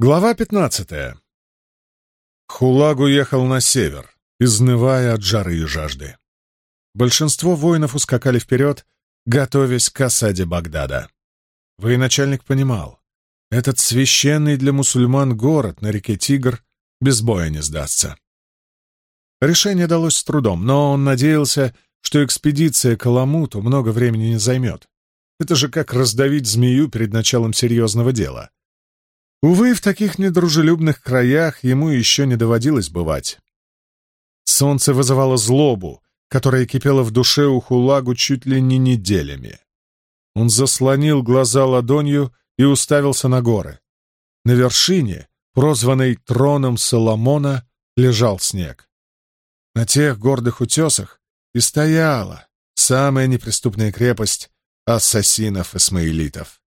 Глава пятнадцатая. Хулагу ехал на север, изнывая от жары и жажды. Большинство воинов ускакали вперед, готовясь к осаде Багдада. Военачальник понимал, этот священный для мусульман город на реке Тигр без боя не сдастся. Решение далось с трудом, но он надеялся, что экспедиция к Аламуту много времени не займет. Это же как раздавить змею перед началом серьезного дела — Увы, в таких недружелюбных краях ему еще не доводилось бывать. Солнце вызывало злобу, которая кипела в душе у Хулагу чуть ли не неделями. Он заслонил глаза ладонью и уставился на горы. На вершине, прозванной троном Соломона, лежал снег. На тех гордых утесах и стояла самая неприступная крепость ассасинов-исмаилитов.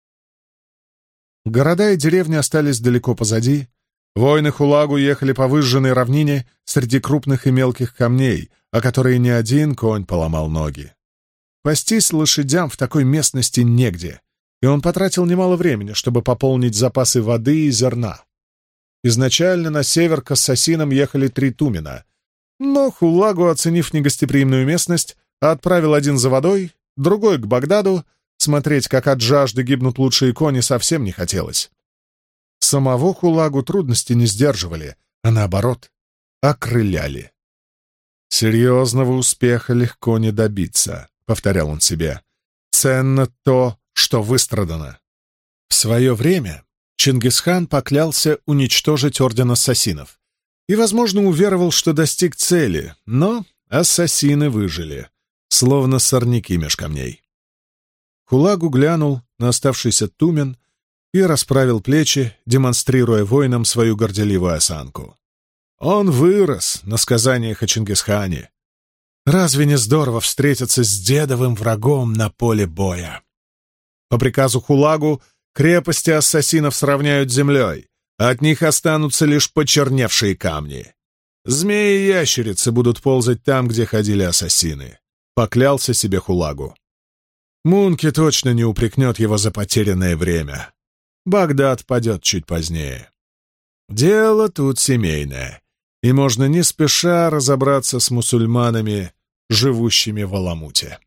Города и деревни остались далеко позади. Воины Хулагу ехали по выжженной равнине среди крупных и мелких камней, о которые ни один конь поломал ноги. Пастись лошадям в такой местности негде, и он потратил немало времени, чтобы пополнить запасы воды и зерна. Изначально на север к ассасинам ехали три тумена, но Хулагу, оценив негостеприимную местность, отправил один за водой, другой к Багдаду, Смотреть, как от жажды гибнут лучшие кони, совсем не хотелось. Самого Хулагу трудности не сдерживали, а наоборот, окрыляли. «Серьезного успеха легко не добиться», — повторял он себе. «Ценно то, что выстрадано». В свое время Чингисхан поклялся уничтожить орден ассасинов и, возможно, уверовал, что достиг цели, но ассасины выжили, словно сорняки меж камней. Хулагу глянул на оставшийся тумен и расправил плечи, демонстрируя воинам свою горделивую осанку. Он вырос на сказаниях о Чингисхане. Разве не здорово встретиться с дедовым врагом на поле боя? По приказу Хулагу крепости ассасинов сравняют с землей, а от них останутся лишь почерневшие камни. Змеи и ящерицы будут ползать там, где ходили ассасины. Поклялся себе Хулагу. Мунки точно не упрекнет его за потерянное время. Багдад падет чуть позднее. Дело тут семейное, и можно не спеша разобраться с мусульманами, живущими в Аламуте.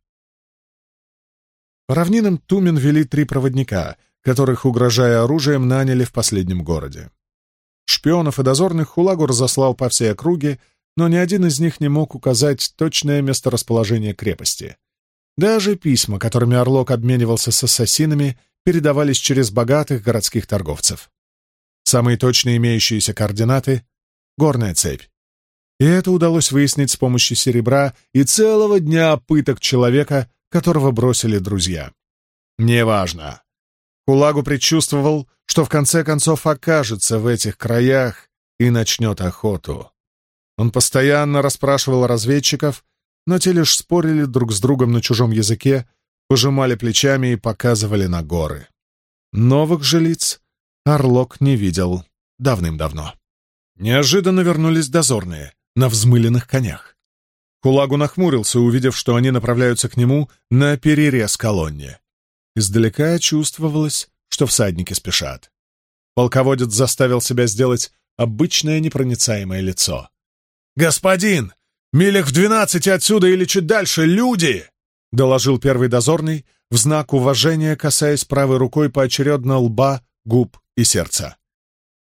По равнинам Тумен вели три проводника, которых, угрожая оружием, наняли в последнем городе. Шпионов и дозорных Хулагу разослал по всей округе, но ни один из них не мог указать точное месторасположение крепости. Даже письма, которыми Орлок обменивался с ассасинами, передавались через богатых городских торговцев. Самые точные имеющиеся координаты — горная цепь. И это удалось выяснить с помощью серебра и целого дня пыток человека, которого бросили друзья. Неважно. Кулагу предчувствовал, что в конце концов окажется в этих краях и начнет охоту. Он постоянно расспрашивал разведчиков, но те лишь спорили друг с другом на чужом языке, пожимали плечами и показывали на горы. Новых же лиц Орлок не видел давным-давно. Неожиданно вернулись дозорные на взмыленных конях. Кулагу нахмурился, увидев, что они направляются к нему на перерез колонне. Издалека чувствовалось, что всадники спешат. Полководец заставил себя сделать обычное непроницаемое лицо. «Господин, «Милях в двенадцати отсюда или чуть дальше люди!» — доложил первый дозорный, в знак уважения касаясь правой рукой поочередно лба, губ и сердца.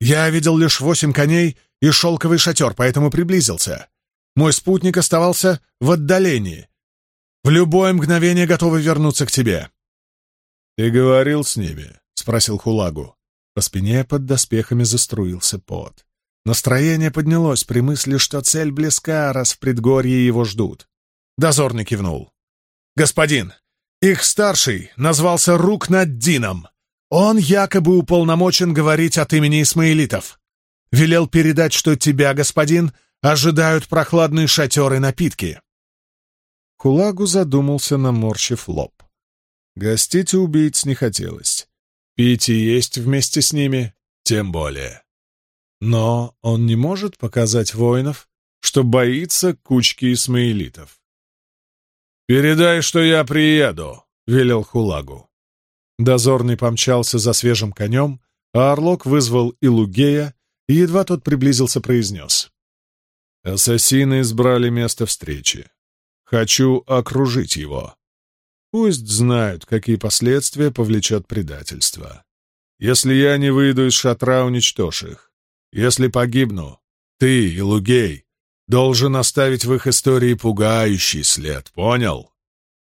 «Я видел лишь восемь коней и шелковый шатер, поэтому приблизился. Мой спутник оставался в отдалении. В любое мгновение готовы вернуться к тебе». «Ты говорил с ними?» — спросил Хулагу. По спине под доспехами заструился пот. Настроение поднялось при мысли, что цель близка, раз в предгорье его ждут. Дозорный кивнул. «Господин, их старший назвался Рук над Дином. Он якобы уполномочен говорить от имени исмаилитов. Велел передать, что тебя, господин, ожидают прохладные шатеры напитки». Хулагу задумался, наморщив лоб. Гостить убийц не хотелось. Пить и есть вместе с ними тем более. Но он не может показать воинов, что боится кучки исмаилитов. «Передай, что я приеду», — велел Хулагу. Дозорный помчался за свежим конем, а Орлок вызвал Илугея, и едва тот приблизился, произнес. «Ассасины избрали место встречи. Хочу окружить его. Пусть знают, какие последствия повлечет предательство. Если я не выйду из шатра, уничтожь их. Если погибну, ты, Илугей, должен оставить в их истории пугающий след, понял?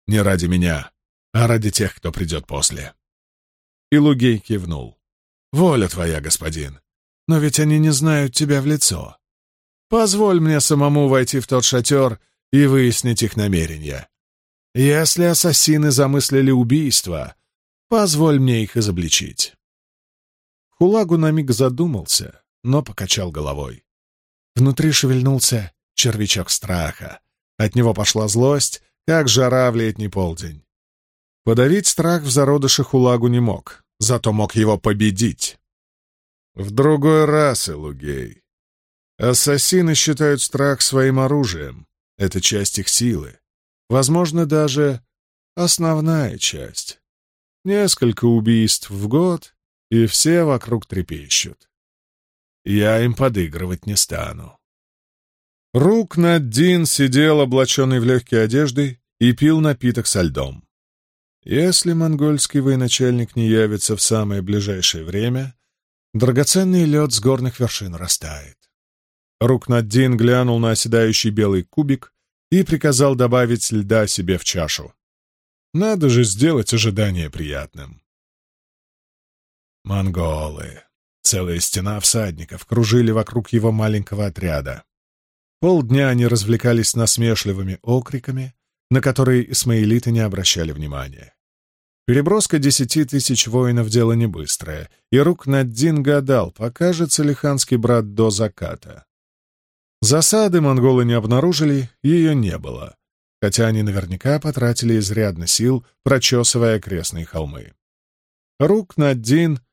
Не ради меня, а ради тех, кто придет после. Илугей кивнул. «Воля твоя, господин, но ведь они не знают тебя в лицо. Позволь мне самому войти в тот шатер и выяснить их намерения. Если ассасины замыслили убийство, позволь мне их изобличить». Хулагу на миг задумался, но покачал головой. Внутри шевельнулся червячок страха. От него пошла злость, как жара в летний полдень. Подавить страх в зародыше Хулагу не мог, зато мог его победить. В другой раз, Элугей. Ассасины считают страх своим оружием. Это часть их силы. Возможно, даже основная часть. Несколько убийств в год, и все вокруг трепещут. Я им подыгрывать не стану. Рук Наддин сидел, облаченный в легкие одежды, и пил напиток со льдом. Если монгольский военачальник не явится в самое ближайшее время, драгоценный лед с горных вершин растает. Рук Наддин глянул на оседающий белый кубик и приказал добавить льда себе в чашу. Надо же сделать ожидание приятным. Монголы. Целая стена всадников кружили вокруг его маленького отряда. Полдня они развлекались насмешливыми окриками, на которые исмаилиты не обращали внимания. Переброска десяти тысяч воинов — дело не быстрое, и рук Наддин гадал, покажется ли ханский брат до заката. Засады монголы не обнаружили, ее не было, хотя они наверняка потратили изрядно сил, прочесывая окрестные холмы. Рук Наддин в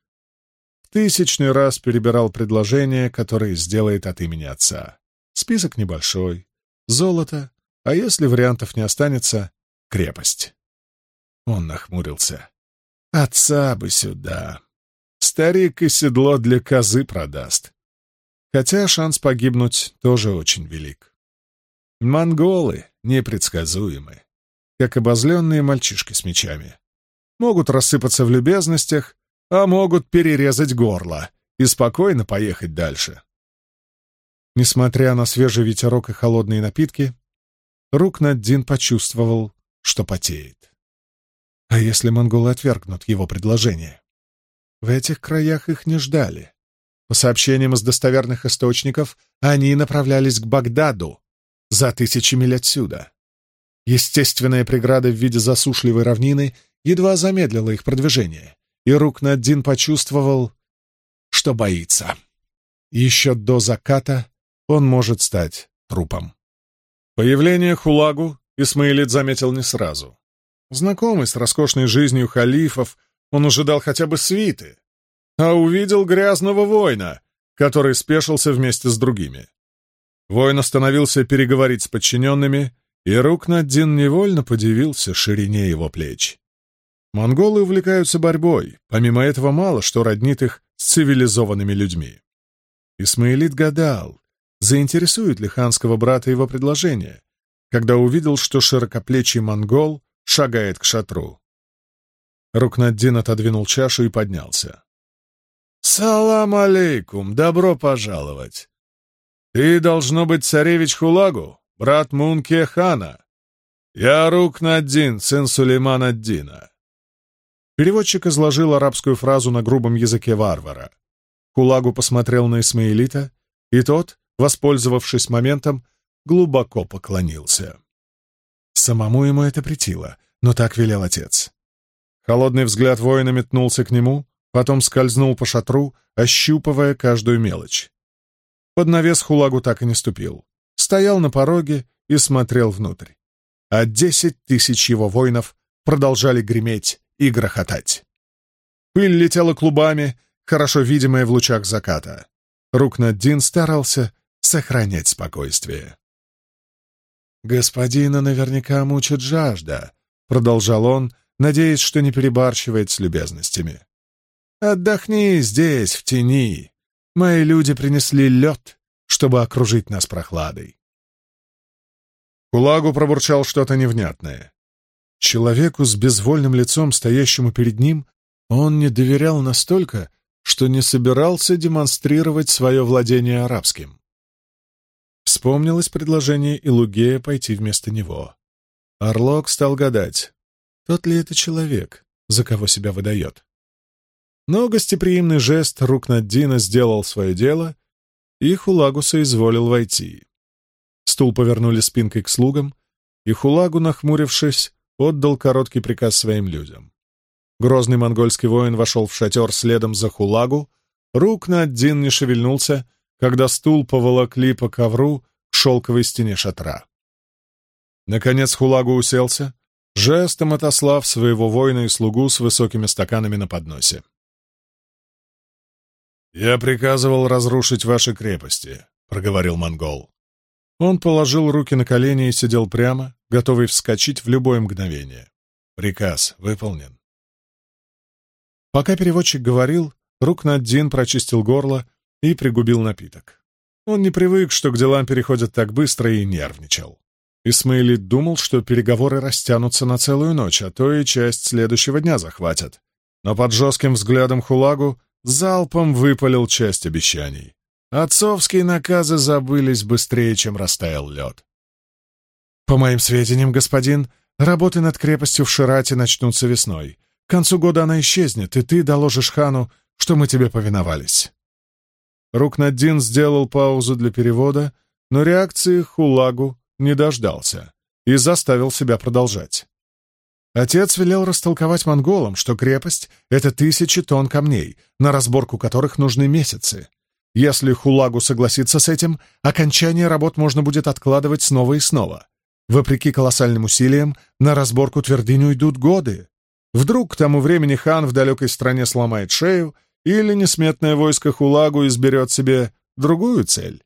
тысячный раз перебирал предложения, которые сделает от имени отца. Список небольшой. Золото, а если вариантов не останется — крепость. Он нахмурился. Отца бы сюда. Старик и седло для козы продаст. Хотя шанс погибнуть тоже очень велик. Монголы непредсказуемы, как обозленные мальчишки с мечами. Могут рассыпаться в любезностях, а могут перерезать горло и спокойно поехать дальше. Несмотря на свежий ветерок и холодные напитки, Рукнаддин почувствовал, что потеет. А если монголы отвергнут его предложение? В этих краях их не ждали. По сообщениям из достоверных источников, они направлялись к Багдаду, за тысячи миль отсюда. Естественная преграда в виде засушливой равнины едва замедлила их продвижение, и Рукнаддин почувствовал, что боится. Еще до заката он может стать трупом. Появление Хулагу Исмаилит заметил не сразу. Знакомый с роскошной жизнью халифов, он ожидал хотя бы свиты, а увидел грязного воина, который спешился вместе с другими. Воин остановился переговорить с подчиненными, и Рукнаддин невольно подивился ширине его плеч. Монголы увлекаются борьбой, помимо этого мало что роднит их с цивилизованными людьми. Исмаилит гадал, заинтересует ли ханского брата его предложение, когда увидел, что широкоплечий монгол шагает к шатру. Рукнаддин отодвинул чашу и поднялся. «Салам алейкум! Добро пожаловать! Ты, должно быть, царевич Хулагу, брат Мунке хана. Я Рукнаддин, сын Сулеймана ад-Дина». Переводчик изложил арабскую фразу на грубом языке варвара. Хулагу посмотрел на Исмаилита, и тот, воспользовавшись моментом, глубоко поклонился. Самому ему это притило, но так велел отец. Холодный взгляд воина метнулся к нему, потом скользнул по шатру, ощупывая каждую мелочь. Под навес Хулагу так и не ступил. Стоял на пороге и смотрел внутрь. А десять тысяч его воинов продолжали греметь и грохотать. Пыль летела клубами, хорошо видимая в лучах заката. Рукнаддин старался сохранять спокойствие. «Господина наверняка мучит жажда», — продолжал он, надеясь, что не перебарщивает с любезностями. Отдохни здесь, в тени. Мои люди принесли лед, чтобы окружить нас прохладой. Кулагу пробурчал что-то невнятное. Человеку с безвольным лицом, стоящему перед ним, он не доверял настолько, что не собирался демонстрировать свое владение арабским. Вспомнилось предложение Илугея пойти вместо него. Орлок стал гадать, тот ли это человек, за кого себя выдает. Но гостеприимный жест рук Наддина сделал свое дело, и Хулагу соизволил войти. Стул повернули спинкой к слугам, и Хулагу, нахмурившись, отдал короткий приказ своим людям. Грозный монгольский воин вошел в шатер следом за Хулагу, рук Наддин не шевельнулся, когда стул поволокли по ковру к шелковой стене шатра. Наконец Хулагу уселся, жестом отослав своего воина и слугу с высокими стаканами на подносе. «Я приказывал разрушить ваши крепости», — проговорил монгол. Он положил руки на колени и сидел прямо, готовый вскочить в любое мгновение. Приказ выполнен. Пока переводчик говорил, рук Наддин прочистил горло и пригубил напиток. Он не привык, что к делам переходят так быстро, и нервничал. Исмаилит думал, что переговоры растянутся на целую ночь, а то и часть следующего дня захватят. Но под жестким взглядом Хулагу залпом выпалил часть обещаний. Отцовские наказы забылись быстрее, чем растаял лед. «По моим сведениям, господин, работы над крепостью в Ширате начнутся весной. К концу года она исчезнет, и ты доложишь хану, что мы тебе повиновались». Рукнаддин сделал паузу для перевода, но реакции Хулагу не дождался и заставил себя продолжать. Отец велел растолковать монголам, что крепость — это тысячи тонн камней, на разборку которых нужны месяцы. Если Хулагу согласится с этим, окончание работ можно будет откладывать снова и снова. Вопреки колоссальным усилиям, на разборку твердынь уйдут годы. Вдруг к тому времени хан в далекой стране сломает шею, или несметное войско Хулагу изберет себе другую цель.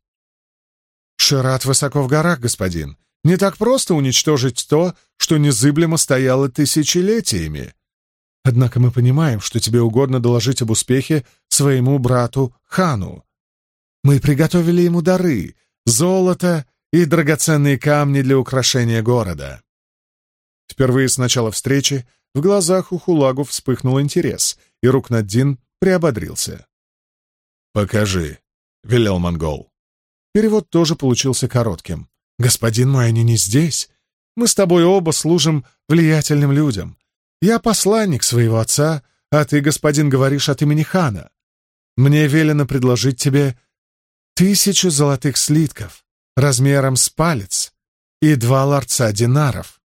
«Шират высоко в горах, господин. Не так просто уничтожить то, что незыблемо стояло тысячелетиями. Однако мы понимаем, что тебе угодно доложить об успехе своему брату Хану. Мы приготовили ему дары, золото и драгоценные камни для украшения города. Впервые с начала встречи в глазах у Хулагу вспыхнул интерес, и Рукнаддин приободрился. «Покажи», — велел монгол. Перевод тоже получился коротким. «Господин мой, они не здесь. Мы с тобой оба служим влиятельным людям. Я посланник своего отца, а ты, господин, говоришь от имени хана. Мне велено предложить тебе тысячу золотых слитков размером с палец и два ларца динаров».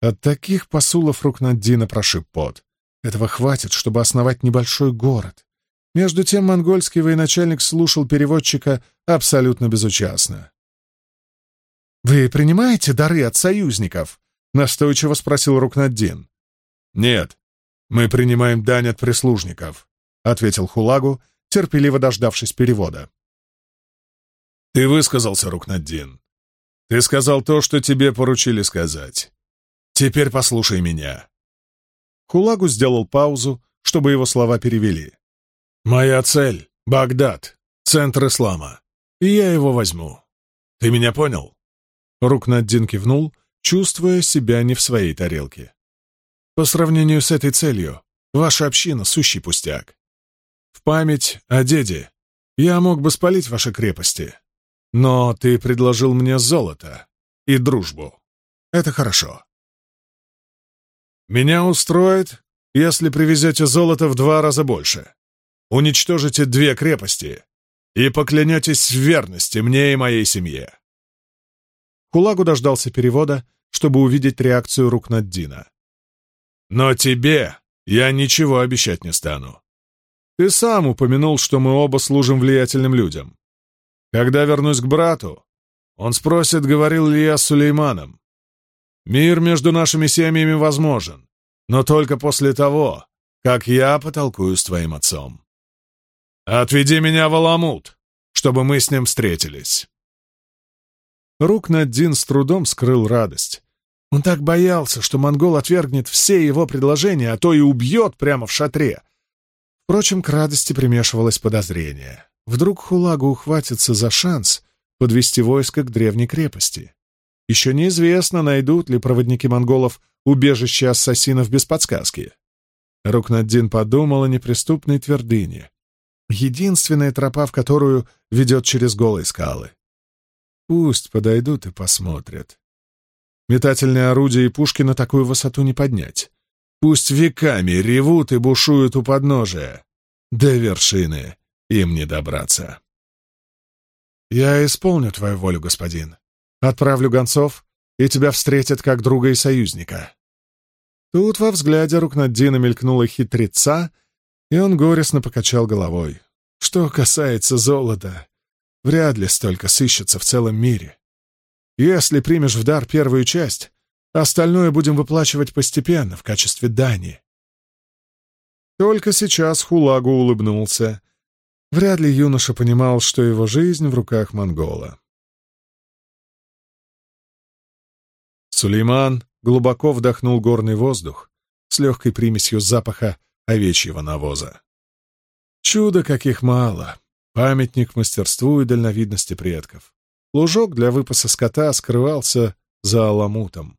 От таких посулов Рукнаддина прошиб пот. Этого хватит, чтобы основать небольшой город. Между тем монгольский военачальник слушал переводчика абсолютно безучастно. «Вы принимаете дары от союзников?» — настойчиво спросил Рукнаддин. «Нет, мы принимаем дань от прислужников», — ответил Хулагу, терпеливо дождавшись перевода. «Ты высказался, Рукнаддин. Ты сказал то, что тебе поручили сказать. Теперь послушай меня». Хулагу сделал паузу, чтобы его слова перевели. «Моя цель — Багдад, центр ислама, и я его возьму. Ты меня понял?» Рукнаддин кивнул, чувствуя себя не в своей тарелке. «По сравнению с этой целью, ваша община — сущий пустяк. В память о деде я мог бы спалить ваши крепости, но ты предложил мне золото и дружбу. Это хорошо. Меня устроит, если привезете золото в два раза больше. Уничтожите две крепости и поклянетесь в верности мне и моей семье. Кулагу дождался перевода, чтобы увидеть реакцию рук Наддина. «Но тебе я ничего обещать не стану. Ты сам упомянул, что мы оба служим влиятельным людям. Когда вернусь к брату, он спросит, говорил ли я с Сулейманом. Мир между нашими семьями возможен, но только после того, как я потолкую с твоим отцом. Отведи меня в Аламут, чтобы мы с ним встретились». Рук Наддин с трудом скрыл радость. Он так боялся, что монгол отвергнет все его предложения, а то и убьет прямо в шатре. Впрочем, к радости примешивалось подозрение. Вдруг Хулагу ухватится за шанс подвести войско к древней крепости. Еще неизвестно, найдут ли проводники монголов убежище ассасинов без подсказки. Рукнаддин подумал о неприступной твердыне. Единственная тропа, в которую ведет через голые скалы. Пусть подойдут и посмотрят. Метательные орудия и пушки на такую высоту не поднять. Пусть веками ревут и бушуют у подножия. До вершины им не добраться. «Я исполню твою волю, господин. Отправлю гонцов, и тебя встретят как друга и союзника. Тут во взгляде Рукнаддина мелькнула хитреца, и он горестно покачал головой. Что касается золота, вряд ли столько сыщется в целом мире. Если примешь в дар первую часть, остальное будем выплачивать постепенно в качестве дани. Только сейчас Хулагу улыбнулся. Вряд ли юноша понимал, что его жизнь в руках монгола. Сулейман глубоко вдохнул горный воздух с легкой примесью запаха овечьего навоза. Чудо каких мало! Памятник мастерству и дальновидности предков. Лужок для выпаса скота скрывался за аламутом.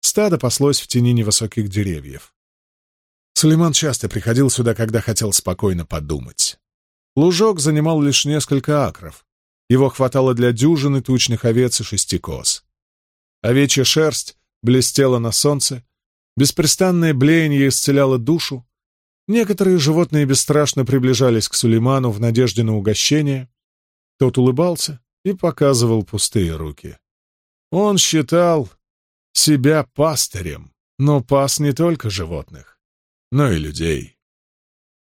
Стадо паслось в тени невысоких деревьев. Сулейман часто приходил сюда, когда хотел спокойно подумать. Лужок занимал лишь несколько акров. Его хватало для дюжины тучных овец и шести коз. Овечья шерсть блестела на солнце, беспрестанное блеяние исцеляло душу. Некоторые животные бесстрашно приближались к Сулейману в надежде на угощение. Тот улыбался и показывал пустые руки. Он считал себя пастырем, но пас не только животных, но и людей.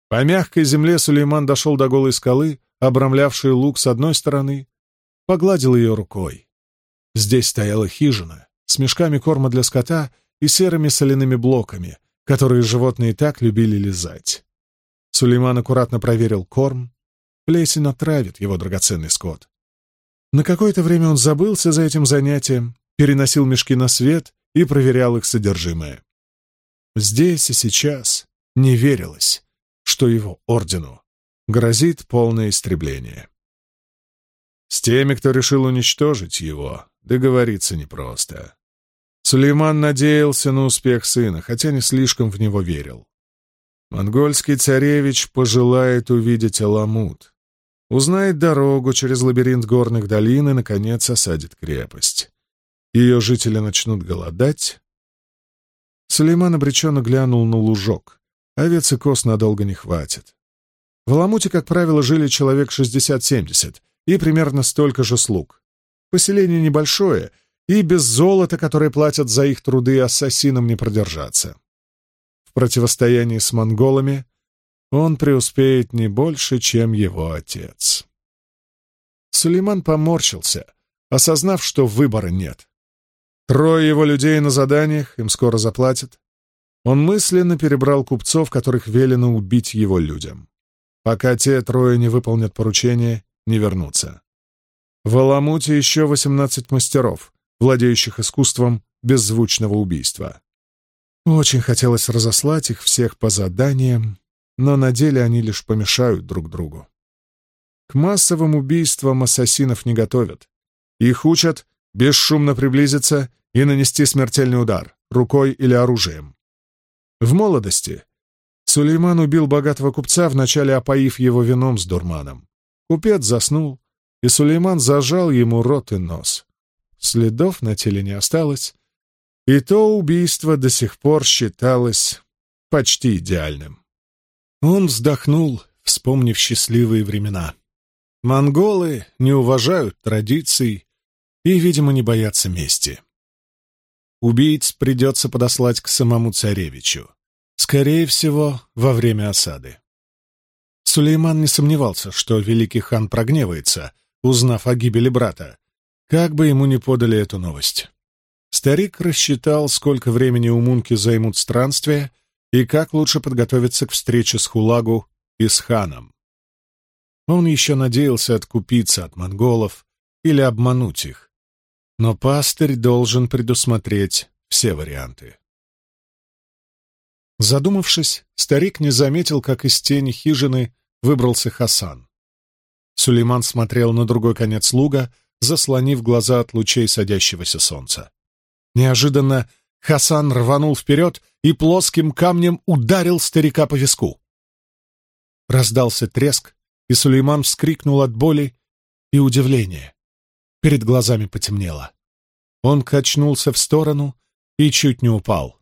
По мягкой земле Сулейман дошел до голой скалы, обрамлявшей луг с одной стороны, погладил ее рукой. Здесь стояла хижина с мешками корма для скота и серыми соляными блоками, которые животные так любили лизать. Сулейман аккуратно проверил корм. Плесень отравит его драгоценный скот. На какое-то время он забылся за этим занятием, переносил мешки на свет и проверял их содержимое. Здесь и сейчас не верилось, что его ордену грозит полное истребление. С теми, кто решил уничтожить его, договориться непросто. Сулейман надеялся на успех сына, хотя не слишком в него верил. Монгольский царевич пожелает увидеть Аламут, узнает дорогу через лабиринт горных долин и, наконец, осадит крепость. Ее жители начнут голодать. Сулейман обреченно глянул на лужок. Овец и коз надолго не хватит. В Аламуте, как правило, жили человек 60-70 и примерно столько же слуг. Поселение небольшое, и без золота, которое платят за их труды, ассасинам не продержаться. В противостоянии с монголами он преуспеет не больше, чем его отец. Сулейман поморщился, осознав, что выбора нет. Трое его людей на заданиях, им скоро заплатят. Он мысленно перебрал купцов, которых велено убить его людям. Пока те трое не выполнят поручение, не вернутся. В Аламуте еще восемнадцать мастеров, владеющих искусством беззвучного убийства. Очень хотелось разослать их всех по заданиям, но на деле они лишь помешают друг другу. К массовым убийствам ассасинов не готовят. Их учат бесшумно приблизиться и нанести смертельный удар, рукой или оружием. В молодости Сулейман убил богатого купца, вначале опоив его вином с дурманом. Купец заснул, и Сулейман зажал ему рот и нос. Следов на теле не осталось, и то убийство до сих пор считалось почти идеальным. Он вздохнул, вспомнив счастливые времена. Монголы не уважают традиций и, видимо, не боятся мести. Убийц придется подослать к самому царевичу. Скорее всего, во время осады. Сулейман не сомневался, что великий хан прогневается — узнав о гибели брата, как бы ему ни подали эту новость. Старик рассчитал, сколько времени у Мунки займут странствия и как лучше подготовиться к встрече с Хулагу и с ханом. Он еще надеялся откупиться от монголов или обмануть их, но пастырь должен предусмотреть все варианты. Задумавшись, старик не заметил, как из тени хижины выбрался Хасан. Сулейман смотрел на другой конец луга, заслонив глаза от лучей садящегося солнца. Неожиданно Хасан рванул вперед и плоским камнем ударил старика по виску. Раздался треск, и Сулейман вскрикнул от боли и удивления. Перед глазами потемнело. Он качнулся в сторону и чуть не упал.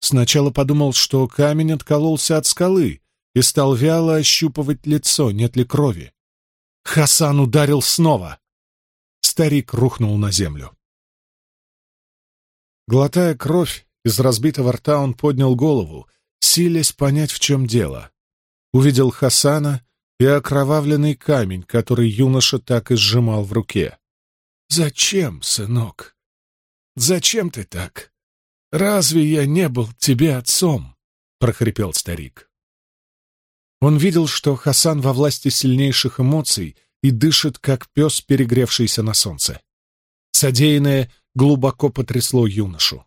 Сначала подумал, что камень откололся от скалы и стал вяло ощупывать лицо, нет ли крови. Хасан ударил снова. Старик рухнул на землю. Глотая кровь, из разбитого рта он поднял голову, силясь понять, в чем дело. Увидел Хасана и окровавленный камень, который юноша так и сжимал в руке. «Зачем, сынок? Зачем ты так? Разве я не был тебе отцом?» — прохрипел старик. Он видел, что Хасан во власти сильнейших эмоций и дышит, как пес, перегревшийся на солнце. Содеянное глубоко потрясло юношу.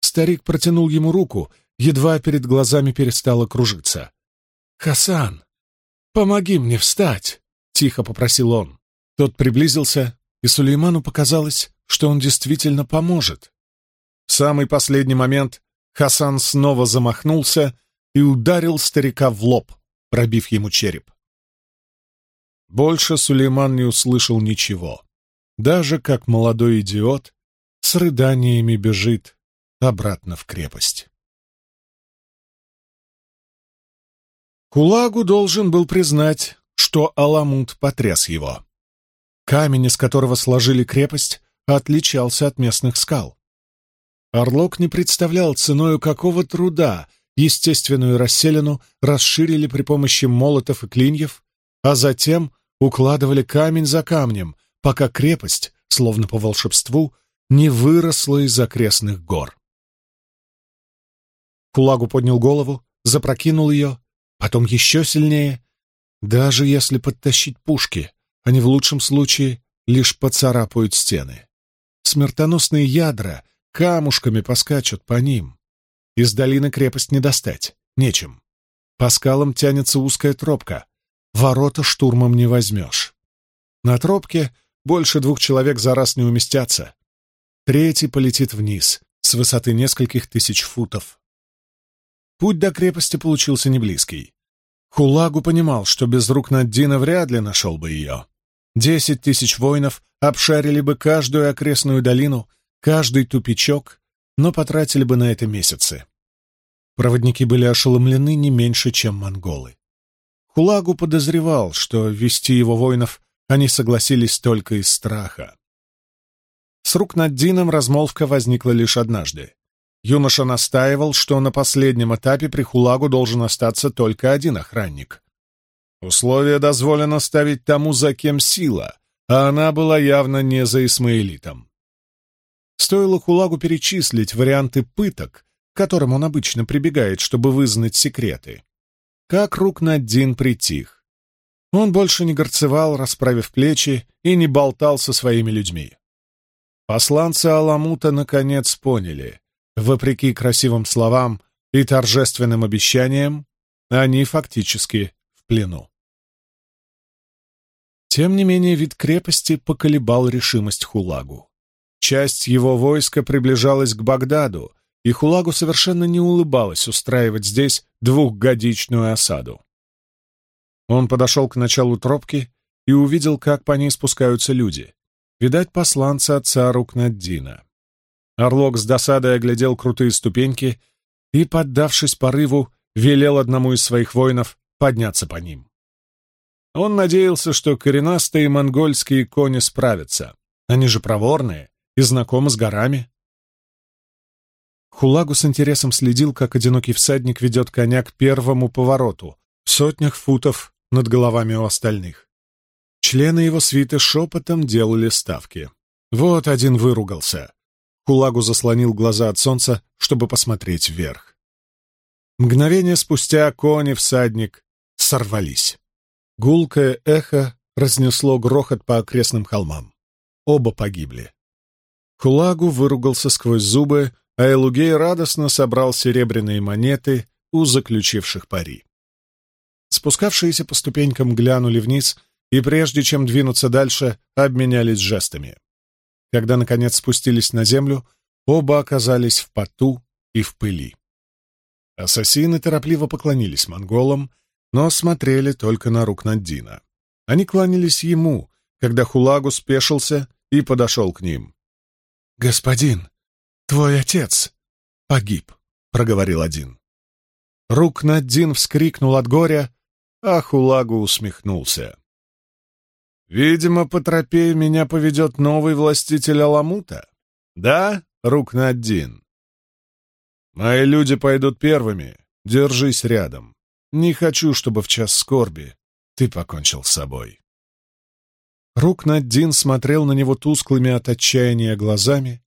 Старик протянул ему руку, едва перед глазами перестало кружиться. «Хасан, помоги мне встать!» — тихо попросил он. Тот приблизился, и Сулейману показалось, что он действительно поможет. В самый последний момент Хасан снова замахнулся и ударил старика в лоб, пробив ему череп. Больше Сулейман не услышал ничего. Даже как молодой идиот с рыданиями бежит обратно в крепость. Кулагу должен был признать, что Аламут потряс его. Камень, из которого сложили крепость, отличался от местных скал. Орлок не представлял ценою какого труда естественную расселину расширили при помощи молотов и клиньев, а затем укладывали камень за камнем, пока крепость, словно по волшебству, не выросла из окрестных гор. Кулагу поднял голову, запрокинул ее, потом еще сильнее. Даже если подтащить пушки, они в лучшем случае лишь поцарапают стены. Смертоносные ядра камушками поскачут по ним. Из долины крепость не достать, нечем. По скалам тянется узкая тропка. Ворота штурмом не возьмешь. На тропке больше двух человек за раз не уместятся. Третий полетит вниз, с высоты нескольких тысяч футов. Путь до крепости получился неблизкий. Хулагу понимал, что без рук Наддина вряд ли нашел бы ее. Десять тысяч воинов обшарили бы каждую окрестную долину, каждый тупичок, но потратили бы на это месяцы. Проводники были ошеломлены не меньше, чем монголы. Хулагу подозревал, что вести его воинов они согласились только из страха. С рук над Дином размолвка возникла лишь однажды. Юноша настаивал, что на последнем этапе при Хулагу должен остаться только один охранник. Условие дозволено ставить тому, за кем сила, а она была явно не за Исмаилитом. Стоило Хулагу перечислить варианты пыток, к которым он обычно прибегает, чтобы вызнать секреты. Как рук Наддин притих. Он больше не горцевал, расправив плечи, и не болтал со своими людьми. Посланцы Аламута наконец поняли, вопреки красивым словам и торжественным обещаниям, они фактически в плену. Тем не менее, вид крепости поколебал решимость Хулагу. Часть его войска приближалась к Багдаду, и Хулагу совершенно не улыбалось устраивать здесь двухгодичную осаду. Он подошел к началу тропки и увидел, как по ней спускаются люди. Видать, посланцы отца Рукнаддина. Орлок с досадой оглядел крутые ступеньки и, поддавшись порыву, велел одному из своих воинов подняться по ним. Он надеялся, что коренастые монгольские кони справятся. Они же проворные и знакомы с горами. Хулагу с интересом следил, как одинокий всадник ведет коня к первому повороту, в сотнях футов над головами у остальных. Члены его свиты шепотом делали ставки. Вот один выругался. Хулагу заслонил глаза от солнца, чтобы посмотреть вверх. Мгновение спустя кони всадник сорвались. Гулкое эхо разнесло грохот по окрестным холмам. Оба погибли. Хулагу выругался сквозь зубы, а Элугей радостно собрал серебряные монеты, у заключивших пари. Спускавшиеся по ступенькам глянули вниз и, прежде чем двинуться дальше, обменялись жестами. Когда, наконец, спустились на землю, оба оказались в поту и в пыли. Ассасины торопливо поклонились монголам, но смотрели только на рук Наддина. Они кланялись ему, когда Хулагу спешился и подошел к ним. «Господин, твой отец погиб», — проговорил один. Рук Наддин вскрикнул от горя, а Хулагу усмехнулся. «Видимо, по тропе меня поведет новый властитель Аламута. Да, Рук Наддин?» «Мои люди пойдут первыми. Держись рядом. Не хочу, чтобы в час скорби ты покончил с собой». Рук Наддин смотрел на него тусклыми от отчаяния глазами.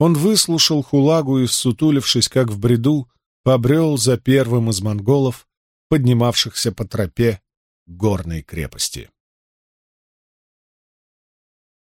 Он выслушал Хулагу и, сутулившись, как в бреду, побрел за первым из монголов, поднимавшихся по тропе горной крепости.